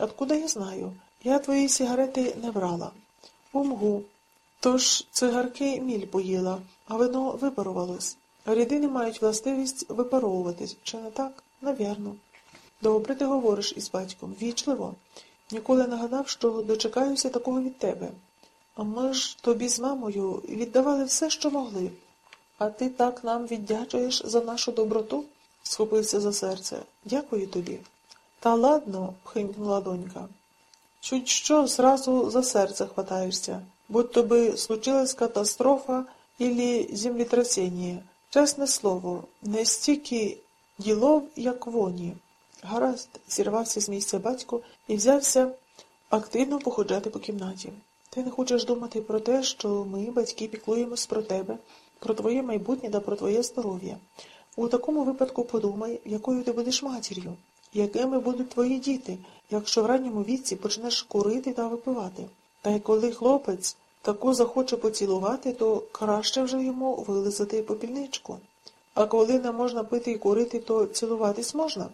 Откуда я знаю? Я твої сигарети не брала. Умгу. Тож цигарки міль поїла, а вино випарувалось. Рідини мають властивість випаровуватись, чи не так? Навірно. Добре ти говориш із батьком, вічливо. Ніколи не гадав, що дочекаюся такого від тебе. А ми ж тобі з мамою віддавали все, що могли. А ти так нам віддячуєш за нашу доброту? схопився за серце. Дякую тобі. Та ладно, пхинькнула донька. Чуть що зразу за серце хватаєшся, будь то би случилась катастрофа ілі землетрясіння. Чесне слово, не стільки ділов, як воні. Гаразд, зірвався з місця батько і взявся активно походжати по кімнаті. Ти не хочеш думати про те, що ми, батьки, піклуємось про тебе, про твоє майбутнє та про твоє здоров'я. У такому випадку подумай, якою ти будеш матір'ю, якими будуть твої діти, якщо в ранньому віці почнеш курити та випивати. Та й коли хлопець таку захоче поцілувати, то краще вже йому вилизати попільничку. А коли не можна пити і курити, то цілуватись можна?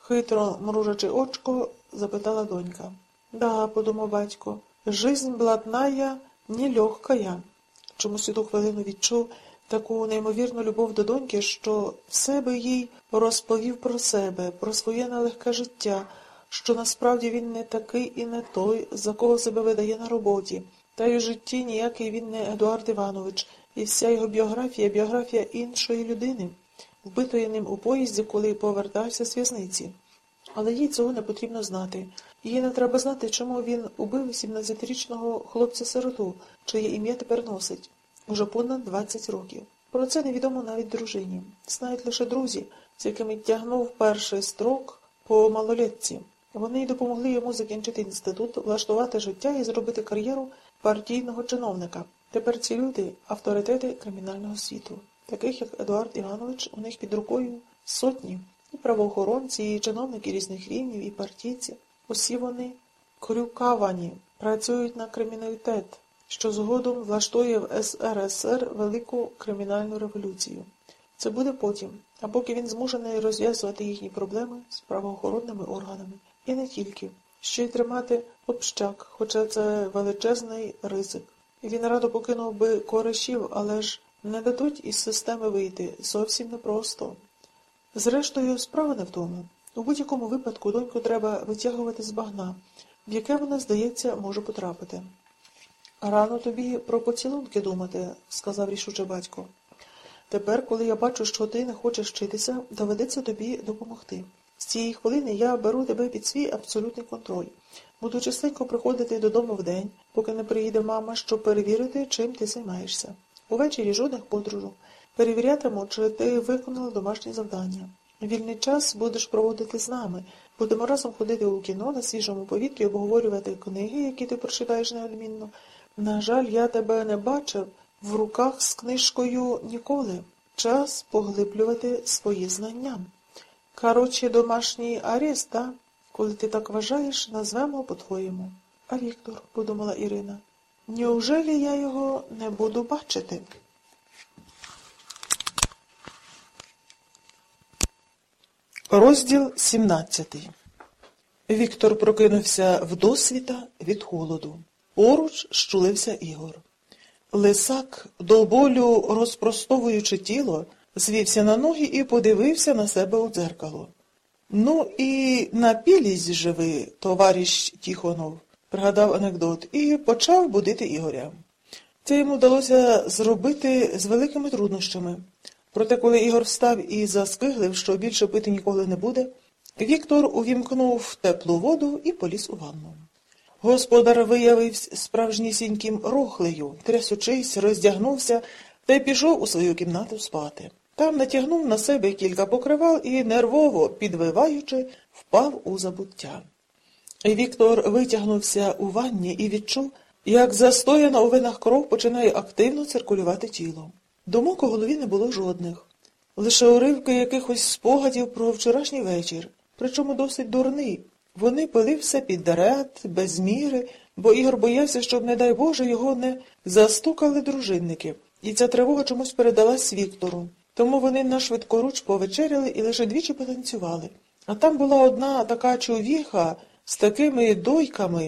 Хитро мружачи очко, запитала донька. Да, подумав батько, жизнь блатная, нелегкая. Чомусь у ту хвилину відчув таку неймовірну любов до доньки, що все би їй розповів про себе, про своє нелегке життя, що насправді він не такий і не той, за кого себе видає на роботі. Та й у житті ніякий він не Едуард Іванович, і вся його біографія біографія іншої людини, вбитої ним у поїзді, коли повертався з в'язниці. Але їй цього не потрібно знати. Їй не треба знати, чому він убив 17-річного хлопця-сироту, чиє ім'я тепер носить уже понад 20 років. Про це невідомо навіть дружині. Знають лише друзі, з якими тягнув перший строк по малолетці. Вони й допомогли йому закінчити інститут, влаштувати життя і зробити кар'єру партійного чиновника. Тепер ці люди авторитети кримінального світу, таких як Едуард Іванович, у них під рукою сотні, і правоохоронці, і чиновники різних рівнів, і партійці. Усі вони крюкавані, працюють на криміналітет, що згодом влаштує в СРСР велику кримінальну революцію. Це буде потім, а поки він змушений розв'язувати їхні проблеми з правоохоронними органами. І не тільки. Ще й тримати общак, хоча це величезний ризик. Він радо покинув би коришів, але ж не дадуть із системи вийти зовсім непросто. Зрештою, справа не в тому. У будь-якому випадку доньку треба витягувати з багна, в яке вона, здається, може потрапити. Рано тобі про поцілунки думати, сказав рішуче батько. Тепер, коли я бачу, що ти не хочеш вчитися, доведеться тобі допомогти. З цієї хвилини я беру тебе під свій абсолютний контроль. Буду частенько приходити додому вдень, поки не приїде мама, щоб перевірити, чим ти займаєшся. Увечері жодних подружок. Перевірятиму, чи ти виконала домашні завдання. Вільний час будеш проводити з нами. Будемо разом ходити у кіно на свіжому повітрі, обговорювати книги, які ти прочитаєш неодмінно. На жаль, я тебе не бачив в руках з книжкою ніколи. Час поглиблювати свої знання. Короче, домашній арест, да? Коли ти так вважаєш, назвемо по-твоєму. А Віктор, подумала Ірина, неужели я його не буду бачити? Розділ 17 Віктор прокинувся вдосвіта від холоду. Поруч щулився Ігор. Лисак, до болю розпростовуючи тіло, звівся на ноги і подивився на себе у дзеркало. Ну і напілість же ви, товариш Тіхонов, пригадав анекдот, і почав будити Ігоря. Це йому вдалося зробити з великими труднощами. Проте, коли Ігор встав і заскиглив, що більше пити ніколи не буде, Віктор увімкнув теплу воду і поліз у ванну. Господар виявився справжнісіньким рохлею, трясучись, роздягнувся та й пішов у свою кімнату спати. Там натягнув на себе кілька покривал і, нервово підвиваючи, впав у забуття. Віктор витягнувся у ванні і відчув, як застояна у винах кров починає активно циркулювати тіло. Думок у голові не було жодних, лише уривки якихось спогадів про вчорашній вечір, причому досить дурний. Вони пили все підряд, без міри, бо Ігор боявся, щоб, не дай Боже, його не застукали дружинники, і ця тривога чомусь передалась Віктору. Тому вони на швидкоруч повечеряли і лише двічі потанцювали. А там була одна така човіха З такими дойками